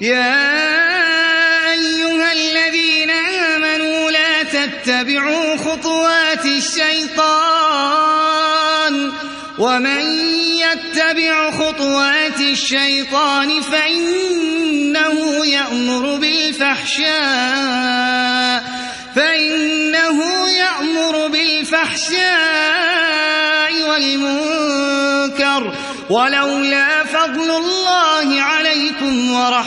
يا أيها الذين آمنوا لا تتبعوا خطوات الشيطان ومن يتبع خطوات الشيطان فإنه يأمر بالفحشاء فإنه يأمر بالفحشاء والمنكر ولولا فضل الله عليكم